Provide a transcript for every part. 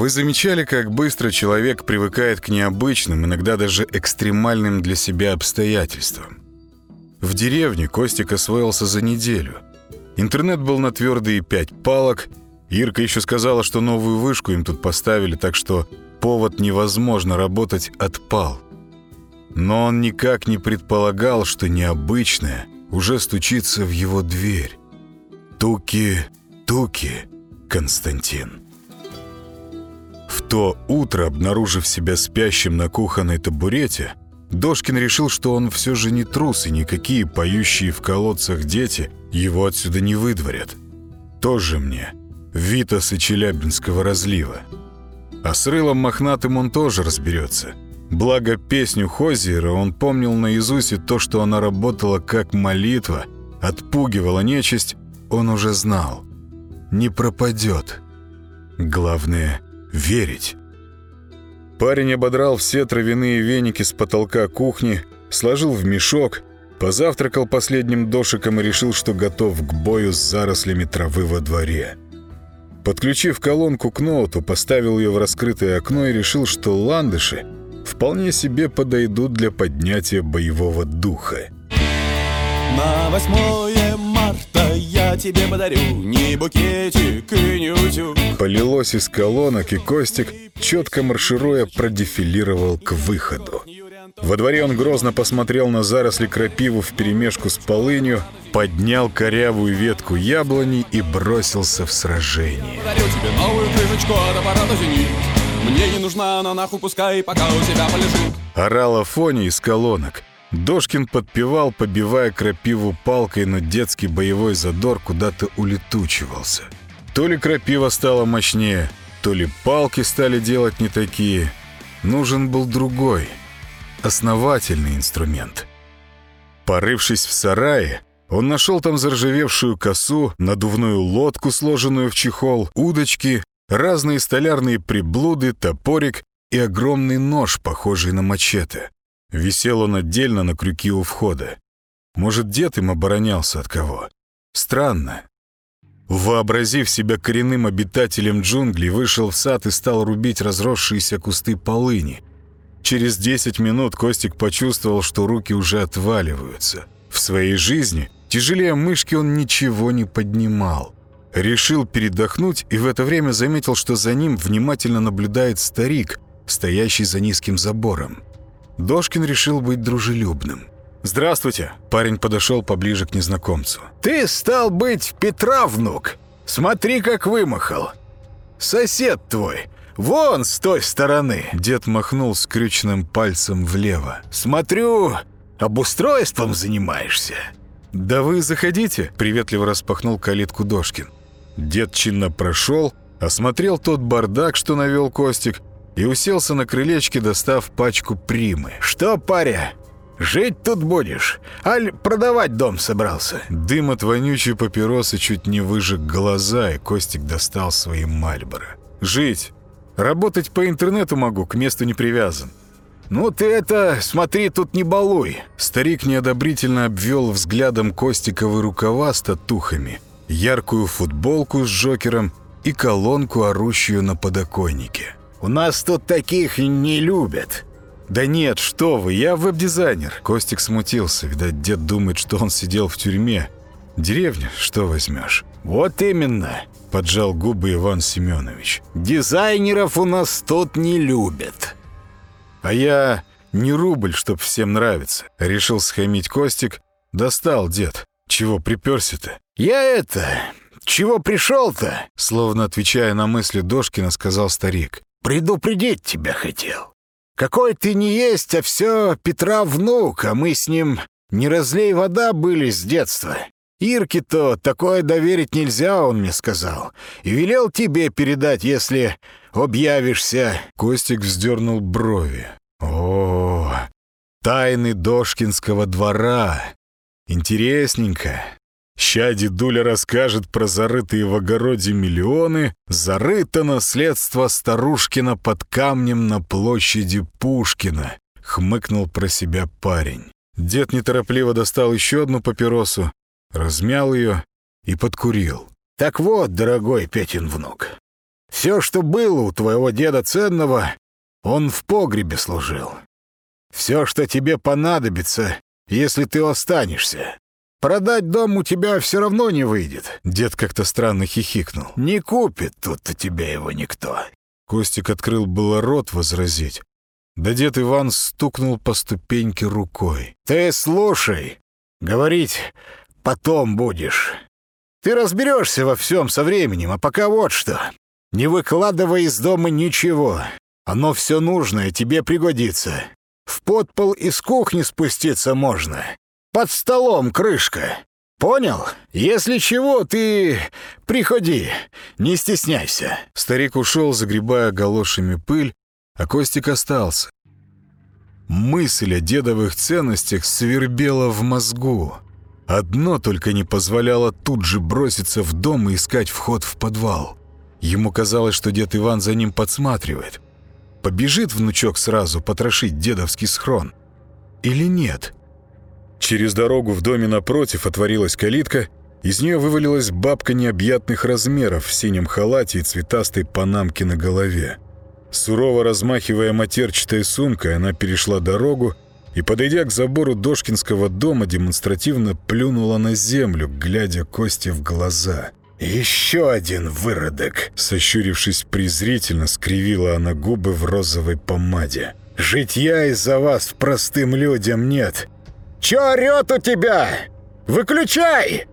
Вы замечали, как быстро человек привыкает к необычным, иногда даже экстремальным для себя обстоятельствам? В деревне Костик освоился за неделю. Интернет был на твердые пять палок. Ирка еще сказала, что новую вышку им тут поставили, так что повод невозможно работать отпал. Но он никак не предполагал, что необычное уже стучится в его дверь. Туки, туки, Константин. В то утро, обнаружив себя спящим на кухонной табурете, Дошкин решил, что он все же не трус, и никакие поющие в колодцах дети его отсюда не выдворят. Тоже мне Витас и Челябинского разлива. А с рылом мохнатым он тоже разберется. Благо песню Хозиера он помнил наизусть, и то, что она работала как молитва, отпугивала нечисть, он уже знал. Не пропадет. Главное — верить. Парень ободрал все травяные веники с потолка кухни, сложил в мешок, позавтракал последним дошиком и решил, что готов к бою с зарослями травы во дворе. Подключив колонку к ноуту, поставил ее в раскрытое окно и решил, что ландыши вполне себе подойдут для поднятия боевого духа. На восьмое я тебе подарю не букетик и не утюг. Полилось из колонок, и Костик, четко маршируя, продефилировал к выходу. Во дворе он грозно посмотрел на заросли крапиву вперемешку с полынью, поднял корявую ветку яблони и бросился в сражение. Подарю тебе новую крышечку от аппарата «Зенит». Мне не нужна она нахуй, пускай пока у тебя полежит. Орала Фоня из колонок. Дошкин подпевал, побивая крапиву палкой, но детский боевой задор куда-то улетучивался. То ли крапива стала мощнее, то ли палки стали делать не такие. Нужен был другой, основательный инструмент. Порывшись в сарае, он нашел там заржавевшую косу, надувную лодку, сложенную в чехол, удочки, разные столярные приблуды, топорик и огромный нож, похожий на мачете. Висел он отдельно на крюке у входа. Может, дед им оборонялся от кого? Странно. Вообразив себя коренным обитателем джунглей, вышел в сад и стал рубить разросшиеся кусты полыни. Через 10 минут Костик почувствовал, что руки уже отваливаются. В своей жизни тяжелее мышки он ничего не поднимал. Решил передохнуть и в это время заметил, что за ним внимательно наблюдает старик, стоящий за низким забором. Дошкин решил быть дружелюбным. «Здравствуйте!» Парень подошел поближе к незнакомцу. «Ты стал быть Петра, внук? Смотри, как вымахал. Сосед твой, вон с той стороны. Дед махнул скрюченным пальцем влево. Смотрю, обустройством занимаешься». «Да вы заходите!» — приветливо распахнул калитку Дошкин. Дед чинно прошел, осмотрел тот бардак, что навел Костик, и уселся на крылечке, достав пачку примы. «Что, паря, жить тут будешь? Аль продавать дом собрался?» Дым от вонючей папиросы чуть не выжег глаза, и Костик достал свои мальборо. «Жить. Работать по интернету могу, к месту не привязан». «Ну ты это, смотри, тут не балуй!» Старик неодобрительно обвел взглядом Костиковы рукава с татухами, яркую футболку с Джокером и колонку, орущую на подоконнике. «У нас тут таких не любят!» «Да нет, что вы, я веб-дизайнер!» Костик смутился, видать, дед думает, что он сидел в тюрьме. «Деревня, что возьмешь?» «Вот именно!» — поджал губы Иван Семенович. «Дизайнеров у нас тут не любят!» А я не рубль, чтоб всем нравиться. Решил схамить Костик. Достал дед. Чего приперся-то? «Я это... Чего пришел-то?» Словно отвечая на мысли Дошкина, сказал старик. «Предупредить тебя хотел. Какой ты не есть, а все Петра внук, а мы с ним не разлей вода были с детства. Ирке-то такое доверить нельзя, он мне сказал. И велел тебе передать, если объявишься». Костик вздернул брови. «О, тайны Дошкинского двора. Интересненько. Ща дедуля расскажет про зарытые в огороде миллионы, зарыто наследство Старушкина под камнем на площади Пушкина», — хмыкнул про себя парень. Дед неторопливо достал еще одну папиросу, размял ее и подкурил. «Так вот, дорогой Петин внук, Все, что было у твоего деда ценного, он в погребе служил. Все, что тебе понадобится, если ты останешься. Продать дом у тебя все равно не выйдет. Дед как-то странно хихикнул. Не купит тут у тебя его никто. Костик открыл было рот возразить. Да дед Иван стукнул по ступеньке рукой. Ты слушай, говорить потом будешь. Ты разберешься во всем со временем, а пока вот что. Не выкладывай из дома ничего. Оно все нужное тебе пригодится. В подпол из кухни спуститься можно. Под столом крышка. Понял? Если чего, ты приходи, не стесняйся». Старик ушел, загребая галошами пыль, а Костик остался. Мысль о дедовых ценностях свербела в мозгу. Одно только не позволяло тут же броситься в дом и искать вход в подвал. Ему казалось, что дед Иван за ним подсматривает. Побежит внучок сразу потрошить дедовский схрон? Или нет? Через дорогу в доме напротив отворилась калитка, из нее вывалилась бабка необъятных размеров в синем халате и цветастой панамке на голове. Сурово размахивая матерчатой сумкой, она перешла дорогу и, подойдя к забору Дошкинского дома, демонстративно плюнула на землю, глядя Косте в глаза. «Еще один выродок!» Сощурившись презрительно, скривила она губы в розовой помаде. «Житья из-за вас простым людям нет! Че орет у тебя? Выключай!»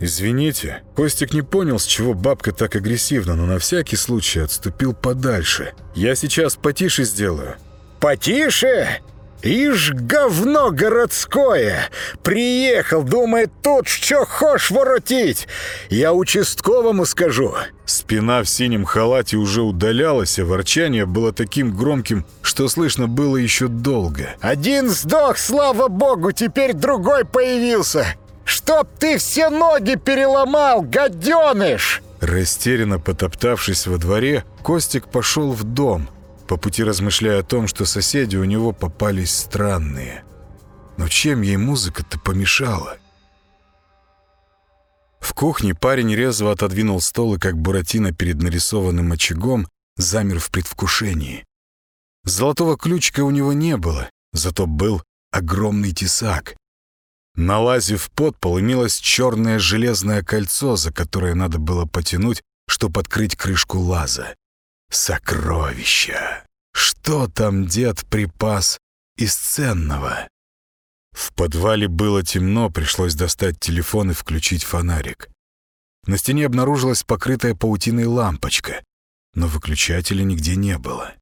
«Извините». Костик не понял, с чего бабка так агрессивна, но на всякий случай отступил подальше. «Я сейчас потише сделаю». «Потише? Ишь, говно городское! Приехал, думает, тут что хошь воротить! Я участковому скажу!» Спина в синем халате уже удалялась, а ворчание было таким громким, что слышно было еще долго. «Один сдох, слава богу, теперь другой появился! Чтоб ты все ноги переломал, гаденыш!» Растерянно потоптавшись во дворе, Костик пошел в дом – по пути размышляя о том, что соседи у него попались странные. Но чем ей музыка-то помешала? В кухне парень резво отодвинул стол и, как Буратино перед нарисованным очагом, замер в предвкушении. Золотого ключика у него не было, зато был огромный тесак. На лазе в подпол имелось черное железное кольцо, за которое надо было потянуть, чтобы открыть крышку лаза. Сокровища! Что там дед припас из ценного? В подвале было темно, пришлось достать телефон и включить фонарик. На стене обнаружилась покрытая паутиной лампочка, но выключателя нигде не было.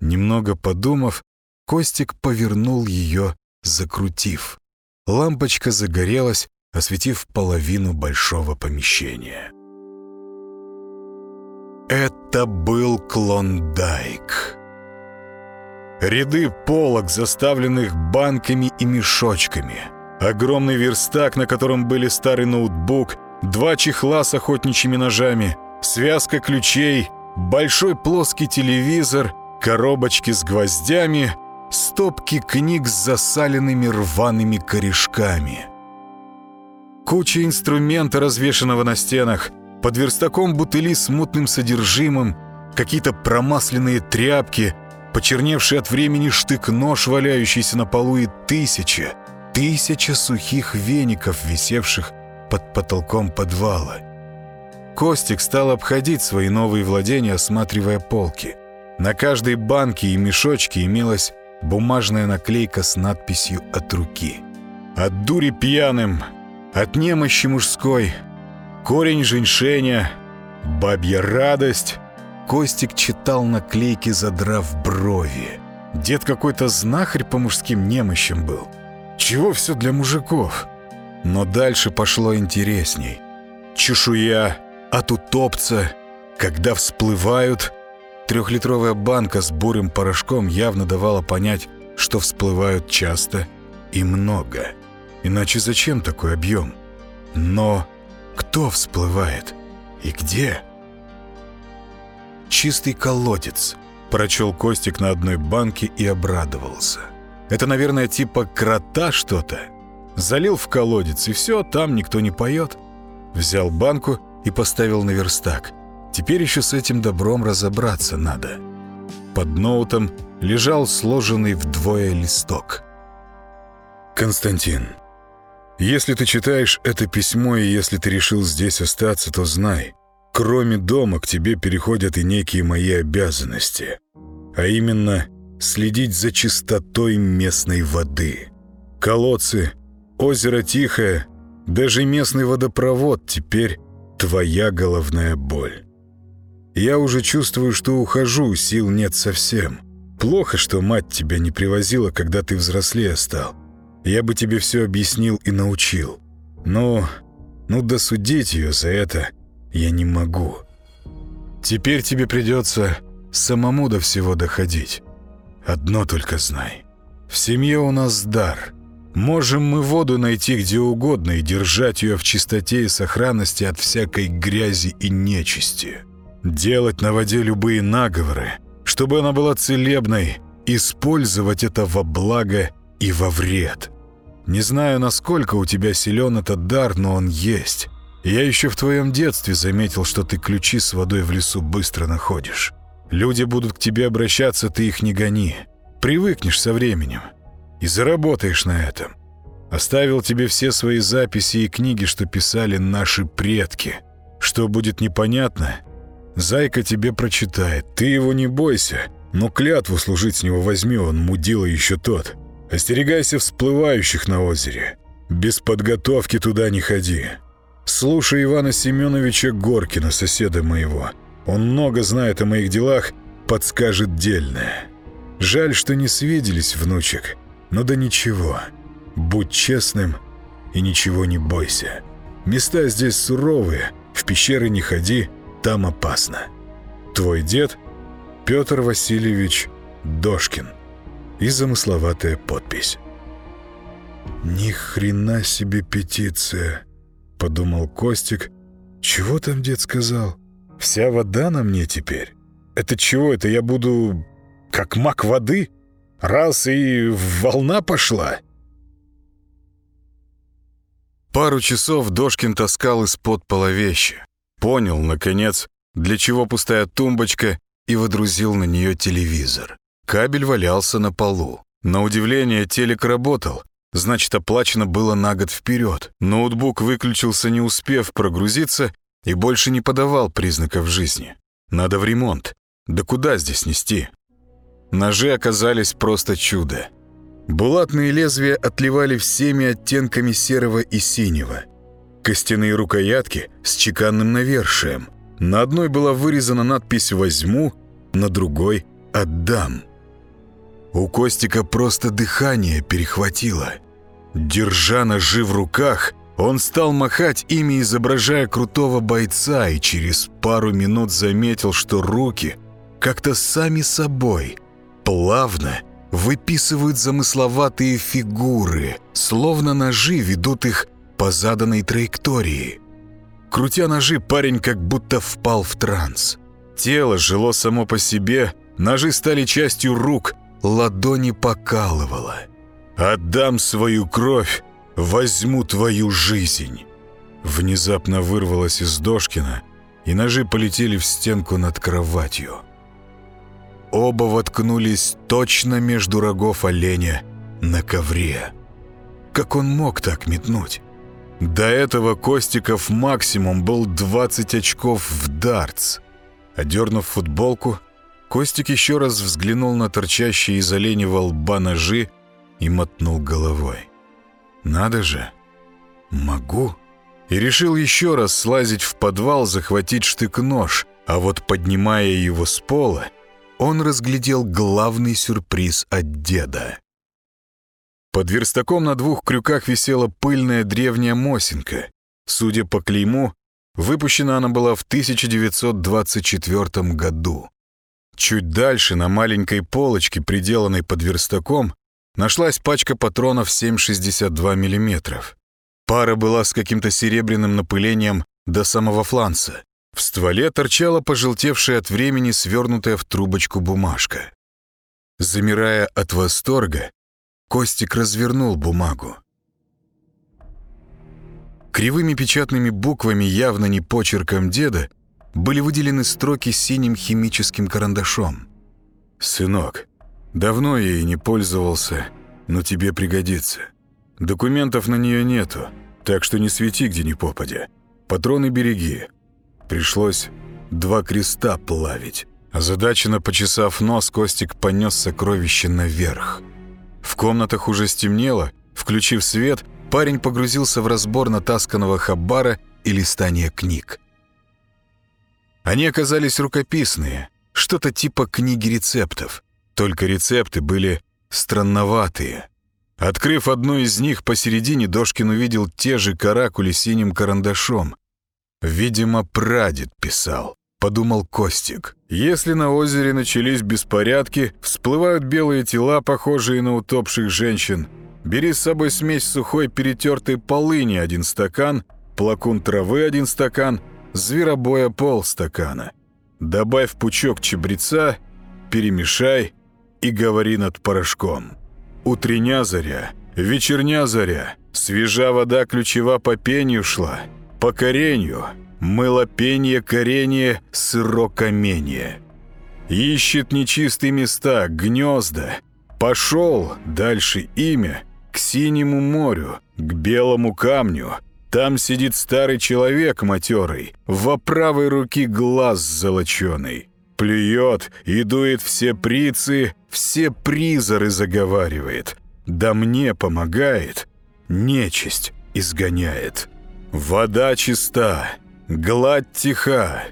Немного подумав, Костик повернул ее, закрутив. Лампочка загорелась, осветив половину большого помещения. Это был Клондайк. Ряды полок, заставленных банками и мешочками. Огромный верстак, на котором были старый ноутбук, два чехла с охотничьими ножами, связка ключей, большой плоский телевизор, коробочки с гвоздями, стопки книг с засаленными рваными корешками. Куча инструмента, развешанного на стенах, под верстаком бутыли с мутным содержимым, какие-то промасленные тряпки, почерневший от времени штык-нож, валяющийся на полу, и тысяча, тысяча сухих веников, висевших под потолком подвала. Костик стал обходить свои новые владения, осматривая полки. На каждой банке и мешочке имелась бумажная наклейка с надписью «От руки». «От дури пьяным», «От немощи мужской», корень женьшеня, бабья радость. Костик читал наклейки, задрав брови. Дед какой-то знахарь по мужским немощам был. Чего все для мужиков? Но дальше пошло интересней. Чешуя, от утопца, когда всплывают... Трехлитровая банка с бурым порошком явно давала понять, что всплывают часто и много. Иначе зачем такой объем? Но кто всплывает? И где? «Чистый колодец», — прочел Костик на одной банке и обрадовался. «Это, наверное, типа крота что-то. Залил в колодец, и все, там никто не поет». Взял банку и поставил на верстак. Теперь еще с этим добром разобраться надо. Под ноутом лежал сложенный вдвое листок. «Константин, если ты читаешь это письмо и если ты решил здесь остаться, то знай, кроме дома к тебе переходят и некие мои обязанности, а именно следить за чистотой местной воды. Колодцы, озеро Тихое, даже местный водопровод теперь твоя головная боль. Я уже чувствую, что ухожу, сил нет совсем. Плохо, что мать тебя не привозила, когда ты взрослее стал. Я бы тебе все объяснил и научил. Но, ну, досудить ее за это я не могу. Теперь тебе придется самому до всего доходить. Одно только знай. В семье у нас дар. Можем мы воду найти где угодно и держать ее в чистоте и сохранности от всякой грязи и нечисти. Делать на воде любые наговоры, чтобы она была целебной, использовать это во благо и во вред. Не знаю, насколько у тебя силен этот дар, но он есть. Я еще в твоем детстве заметил, что ты ключи с водой в лесу быстро находишь. Люди будут к тебе обращаться, ты их не гони. Привыкнешь со временем. И заработаешь на этом. Оставил тебе все свои записи и книги, что писали наши предки. Что будет непонятно, Зайка тебе прочитает. Ты его не бойся, но клятву служить с него возьми, он мудила еще тот. Остерегайся всплывающих на озере. Без подготовки туда не ходи. Слушай Ивана Семеновича Горкина, соседа моего. Он много знает о моих делах, подскажет дельное. Жаль, что не свиделись, внучек. Но да ничего. Будь честным и ничего не бойся. Места здесь суровые, в пещеры не ходи, там опасно. Твой дед Петр Васильевич Дошкин. И замысловатая подпись. «Ни хрена себе петиция!» — подумал Костик. «Чего там дед сказал? Вся вода на мне теперь? Это чего это я буду как мак воды? Раз и волна пошла?» Пару часов Дошкин таскал из-под пола вещи. Понял, наконец, для чего пустая тумбочка, и водрузил на нее телевизор. Кабель валялся на полу. На удивление, телек работал, значит, оплачено было на год вперед. Ноутбук выключился, не успев прогрузиться, и больше не подавал признаков жизни. Надо в ремонт. Да куда здесь нести? Ножи оказались просто чудо. Булатные лезвия отливали всеми оттенками серого и синего. Костяные рукоятки с чеканным навершием. На одной была вырезана надпись «Возьму», на другой «Отдам». У Костика просто дыхание перехватило. Держа ножи в руках, он стал махать ими, изображая крутого бойца, и через пару минут заметил, что руки как-то сами собой, плавно выписывают замысловатые фигуры, словно ножи ведут их по заданной траектории. Крутя ножи, парень как будто впал в транс. Тело жило само по себе, ножи стали частью рук, ладони покалывало. «Отдам свою кровь, возьму твою жизнь!» Внезапно вырвалось из Дошкина, и ножи полетели в стенку над кроватью. Оба воткнулись точно между рогов оленя на ковре. Как он мог так метнуть? До этого Костиков максимум был 20 очков в дартс. Одернув футболку, Костик еще раз взглянул на торчащие из оленевого лба ножи и мотнул головой. «Надо же! Могу!» И решил еще раз слазить в подвал, захватить штык-нож, а вот поднимая его с пола, он разглядел главный сюрприз от деда. Под верстаком на двух крюках висела пыльная древняя мосинка. Судя по клейму, выпущена она была в 1924 году. Чуть дальше, на маленькой полочке, приделанной под верстаком, нашлась пачка патронов 7,62 мм. Пара была с каким-то серебряным напылением до самого фланца. В стволе торчала пожелтевшая от времени свернутая в трубочку бумажка. Замирая от восторга, Костик развернул бумагу. Кривыми печатными буквами, явно не почерком деда, были выделены строки синим химическим карандашом. «Сынок, давно я ей не пользовался, но тебе пригодится. Документов на нее нету, так что не свети где ни попадя. Патроны береги. Пришлось два креста плавить». Озадаченно почесав нос, Костик понес сокровище наверх. В комнатах уже стемнело, включив свет, парень погрузился в разбор натасканного хабара и листание книг. Они оказались рукописные, что-то типа книги рецептов, только рецепты были странноватые. Открыв одну из них, посередине Дошкин увидел те же каракули синим карандашом. Видимо, прадед писал подумал Костик. Если на озере начались беспорядки, всплывают белые тела, похожие на утопших женщин. Бери с собой смесь сухой перетертой полыни один стакан, плакун травы один стакан, зверобоя полстакана. Добавь пучок чабреца, перемешай и говори над порошком. Утрення заря, вечерня заря, свежа вода ключева по пению шла, по коренью — мыло пенье, коренье, сырокаменье. Ищет нечистые места, гнезда. Пошел, дальше имя, к синему морю, к белому камню. Там сидит старый человек матерый, во правой руки глаз золоченый. Плюет и дует все прицы, все призоры заговаривает. Да мне помогает, нечисть изгоняет. Вода чиста, Гладь тиха,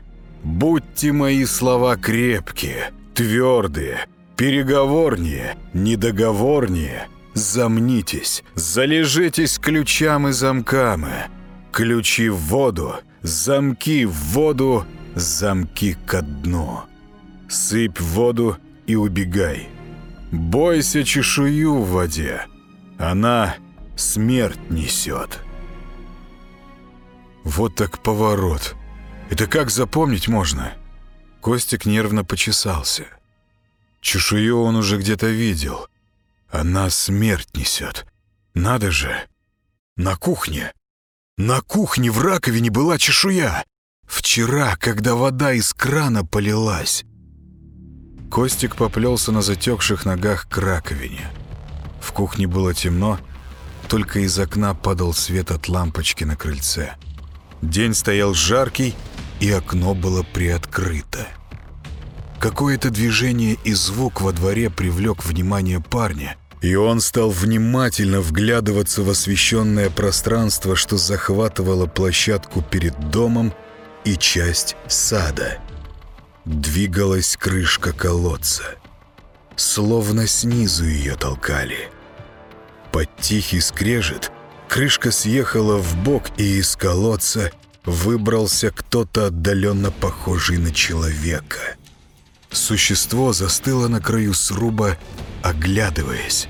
будьте мои слова крепкие, твердые, переговорнее, недоговорнее, замнитесь, залежитесь ключам и замками. Ключи в воду, замки в воду, замки ко дну. Сыпь в воду и убегай. Бойся чешую в воде, она смерть несет». Вот так поворот. Это как запомнить можно? Костик нервно почесался. Чешую он уже где-то видел. Она смерть несет. Надо же. На кухне. На кухне в раковине была чешуя. Вчера, когда вода из крана полилась. Костик поплелся на затекших ногах к раковине. В кухне было темно, только из окна падал свет от лампочки на крыльце. День стоял жаркий, и окно было приоткрыто. Какое-то движение и звук во дворе привлек внимание парня, и он стал внимательно вглядываться в освещенное пространство, что захватывало площадку перед домом и часть сада. Двигалась крышка колодца. Словно снизу ее толкали. Под тихий скрежет Крышка съехала в бок, и из колодца выбрался кто-то отдаленно похожий на человека. Существо застыло на краю сруба, оглядываясь.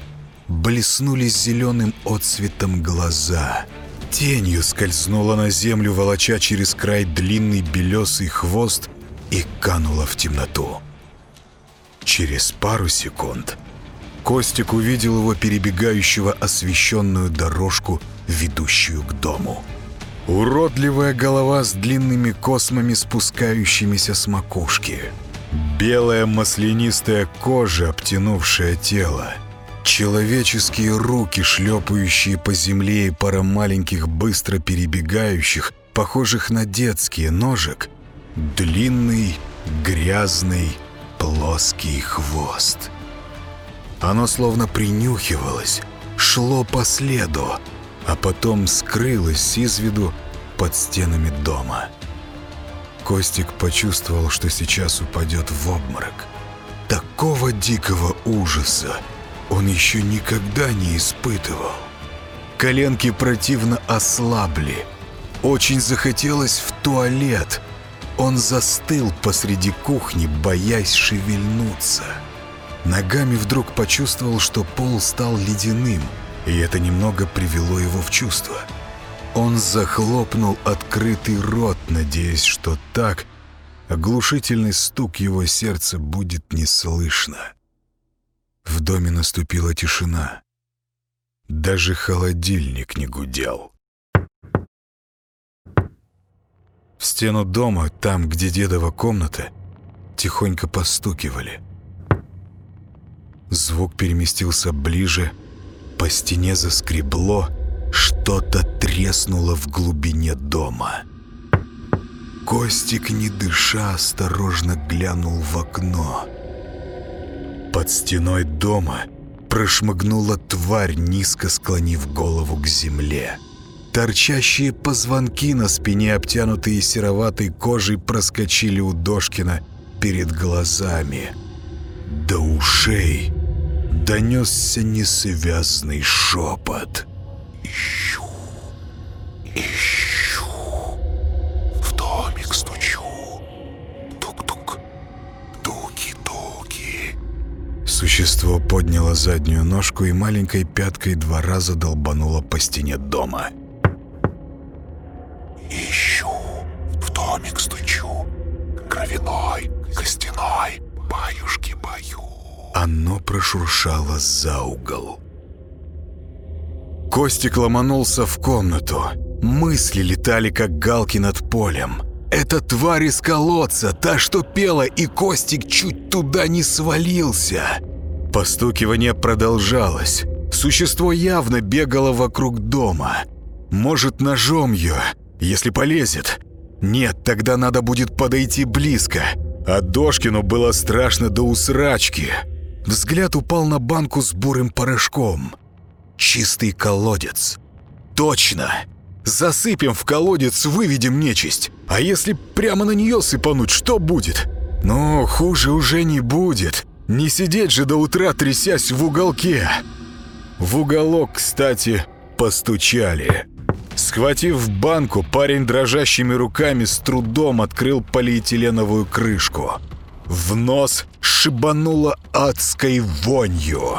Блеснули зеленым отсветом глаза. Тенью скользнула на землю, волоча через край длинный белесый хвост и канула в темноту. Через пару секунд Костик увидел его перебегающего освещенную дорожку, ведущую к дому. Уродливая голова с длинными космами, спускающимися с макушки. Белая маслянистая кожа, обтянувшая тело. Человеческие руки, шлепающие по земле и пара маленьких, быстро перебегающих, похожих на детские ножек. Длинный, грязный, плоский хвост. Оно словно принюхивалось, шло по следу, а потом скрылось из виду под стенами дома. Костик почувствовал, что сейчас упадет в обморок. Такого дикого ужаса он еще никогда не испытывал. Коленки противно ослабли. Очень захотелось в туалет. Он застыл посреди кухни, боясь шевельнуться. Ногами вдруг почувствовал, что пол стал ледяным, и это немного привело его в чувство. Он захлопнул открытый рот, надеясь, что так оглушительный стук его сердца будет не слышно. В доме наступила тишина. Даже холодильник не гудел. В стену дома, там, где дедова комната, тихонько постукивали. Звук переместился ближе, по стене заскребло, что-то треснуло в глубине дома. Костик, не дыша, осторожно глянул в окно. Под стеной дома прошмыгнула тварь, низко склонив голову к земле. Торчащие позвонки на спине, обтянутые сероватой кожей, проскочили у Дошкина перед глазами. До ушей донесся несвязный шепот. Ищу, ищу, в домик стучу. Тук-тук, туки-туки. Существо подняло заднюю ножку и маленькой пяткой два раза долбануло по стене дома. Ищу, в домик стучу. Кровяной, костяной, баюшки баю. Оно прошуршало за угол. Костик ломанулся в комнату. Мысли летали, как галки над полем. Это тварь из колодца, та, что пела, и Костик чуть туда не свалился. Постукивание продолжалось. Существо явно бегало вокруг дома. Может, ножом ее, если полезет. Нет, тогда надо будет подойти близко. А Дошкину было страшно до усрачки. Взгляд упал на банку с бурым порошком. Чистый колодец. Точно! Засыпем в колодец, выведем нечисть. А если прямо на нее сыпануть, что будет? Ну, хуже уже не будет. Не сидеть же до утра, трясясь в уголке. В уголок, кстати, постучали. Схватив банку, парень дрожащими руками с трудом открыл полиэтиленовую крышку. В нос шибануло адской вонью.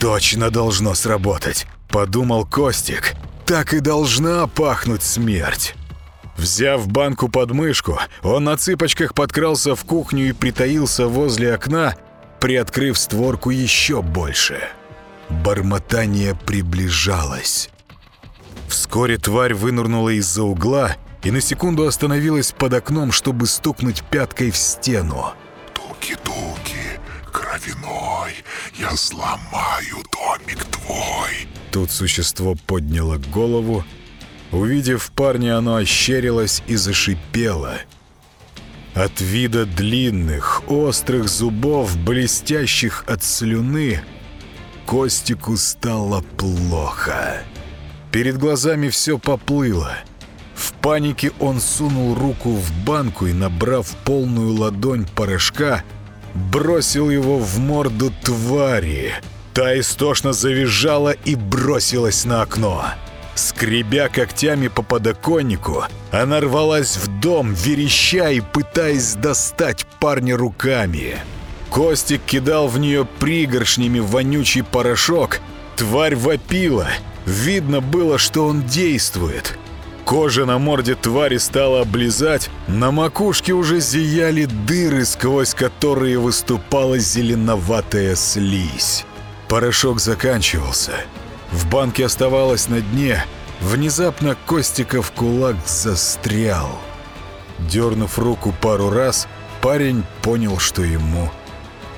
«Точно должно сработать», — подумал Костик. «Так и должна пахнуть смерть». Взяв банку под мышку, он на цыпочках подкрался в кухню и притаился возле окна, приоткрыв створку еще больше. Бормотание приближалось. Вскоре тварь вынырнула из-за угла и на секунду остановилась под окном, чтобы стукнуть пяткой в стену. Туки-туки, кровяной, я сломаю домик твой. Тут существо подняло голову. Увидев парня, оно ощерилось и зашипело. От вида длинных, острых зубов, блестящих от слюны, Костику стало плохо. Перед глазами все поплыло. В панике он сунул руку в банку и, набрав полную ладонь порошка, бросил его в морду твари. Та истошно завизжала и бросилась на окно. Скребя когтями по подоконнику, она рвалась в дом, вереща и пытаясь достать парня руками. Костик кидал в нее пригоршнями вонючий порошок. Тварь вопила. Видно было, что он действует. Кожа на морде твари стала облизать, на макушке уже зияли дыры, сквозь которые выступала зеленоватая слизь. Порошок заканчивался. В банке оставалось на дне. Внезапно Костиков кулак застрял. Дернув руку пару раз, парень понял, что ему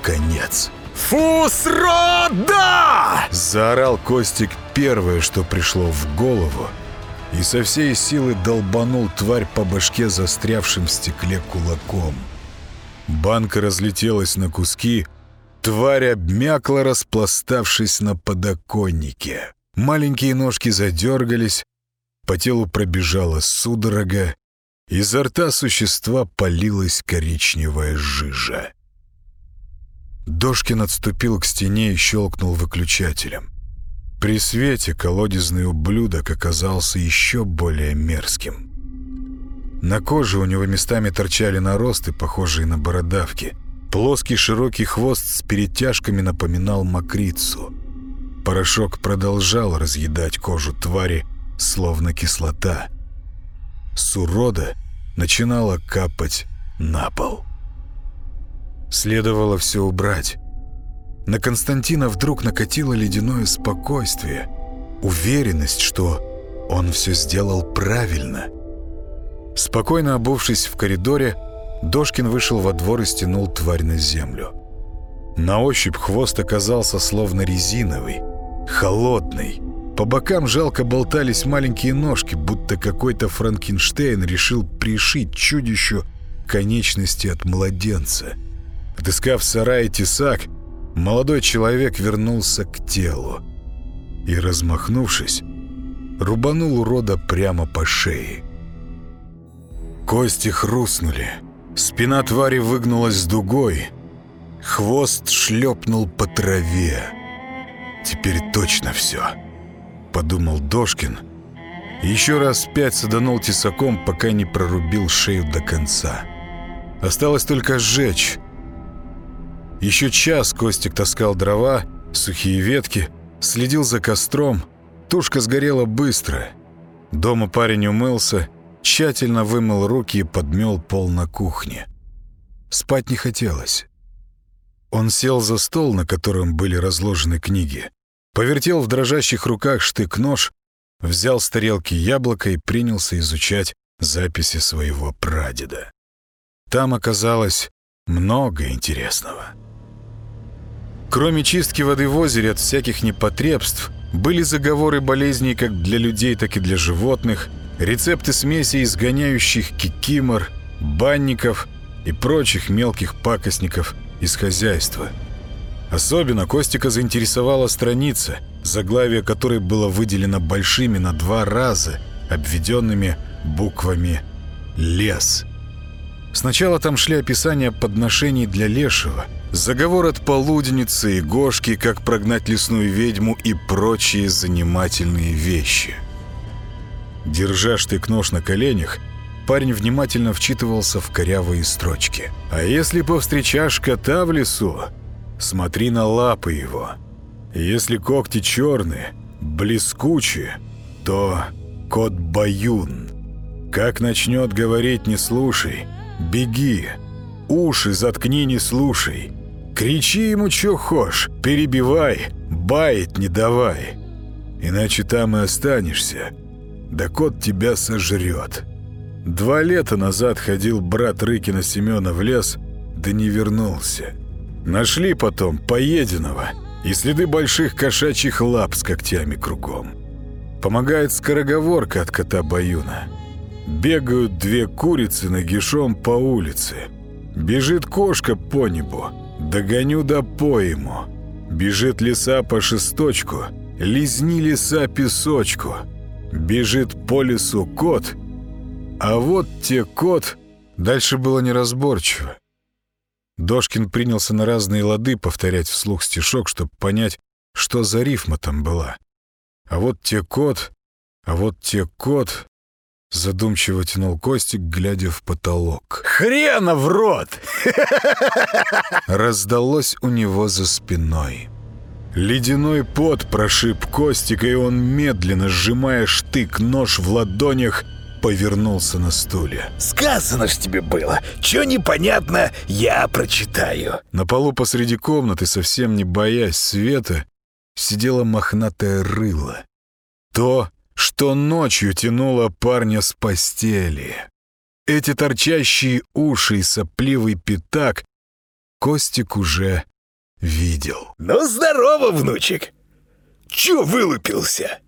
конец. «Фу, срода!» Заорал Костик первое, что пришло в голову, и со всей силы долбанул тварь по башке застрявшим в стекле кулаком. Банка разлетелась на куски, тварь обмякла, распластавшись на подоконнике. Маленькие ножки задергались, по телу пробежала судорога, изо рта существа полилась коричневая жижа. Дошкин отступил к стене и щелкнул выключателем. При свете колодезный ублюдок оказался еще более мерзким. На коже у него местами торчали наросты, похожие на бородавки. Плоский широкий хвост с перетяжками напоминал мокрицу. Порошок продолжал разъедать кожу твари, словно кислота. С урода начинала капать на пол. Следовало все убрать. На Константина вдруг накатило ледяное спокойствие, уверенность, что он все сделал правильно. Спокойно обувшись в коридоре, Дошкин вышел во двор и стянул тварь на землю. На ощупь хвост оказался словно резиновый, холодный. По бокам жалко болтались маленькие ножки, будто какой-то Франкенштейн решил пришить чудищу конечности от младенца. Отыскав в сарае тесак, молодой человек вернулся к телу и, размахнувшись, рубанул урода прямо по шее. Кости хрустнули, спина твари выгнулась дугой, хвост шлепнул по траве. «Теперь точно все», — подумал Дошкин. Еще раз пять саданул тесаком, пока не прорубил шею до конца. Осталось только сжечь. Еще час Костик таскал дрова, сухие ветки, следил за костром. Тушка сгорела быстро. Дома парень умылся, тщательно вымыл руки и подмел пол на кухне. Спать не хотелось. Он сел за стол, на котором были разложены книги, повертел в дрожащих руках штык-нож, взял с тарелки яблоко и принялся изучать записи своего прадеда. Там оказалось много интересного. Кроме чистки воды в озере от всяких непотребств, были заговоры болезней как для людей, так и для животных, рецепты смеси изгоняющих кикимор, банников и прочих мелких пакостников из хозяйства. Особенно Костика заинтересовала страница, заглавие которой было выделено большими на два раза, обведенными буквами «Лес». Сначала там шли описания подношений для лешего, заговор от полуденницы и гошки, как прогнать лесную ведьму и прочие занимательные вещи. Держа штык-нож на коленях, парень внимательно вчитывался в корявые строчки. «А если повстречаешь кота в лесу, смотри на лапы его. Если когти черные, блескучие, то кот Баюн. Как начнет говорить, не слушай». Беги. Уши заткни, не слушай. Кричи ему, чё хошь, перебивай, бает не давай. Иначе там и останешься. Да кот тебя сожрет. Два лета назад ходил брат Рыкина Семена в лес, да не вернулся. Нашли потом поеденного и следы больших кошачьих лап с когтями кругом. Помогает скороговорка от кота Баюна. Бегают две курицы нагишом по улице. Бежит кошка по небу, догоню да поему. Бежит лиса по шесточку, лизни лиса песочку. Бежит по лесу кот, а вот те кот... Дальше было неразборчиво. Дошкин принялся на разные лады повторять вслух стишок, чтобы понять, что за рифма там была. А вот те кот, а вот те кот... Задумчиво тянул Костик, глядя в потолок. «Хрена в рот!» Раздалось у него за спиной. Ледяной пот прошиб Костика, и он, медленно сжимая штык-нож в ладонях, повернулся на стуле. «Сказано ж тебе было! Чё непонятно, я прочитаю!» На полу посреди комнаты, совсем не боясь света, сидела мохнатая рыло. То, что ночью тянуло парня с постели. Эти торчащие уши и сопливый пятак Костик уже видел. «Ну, здорово, внучек! Чё вылупился?»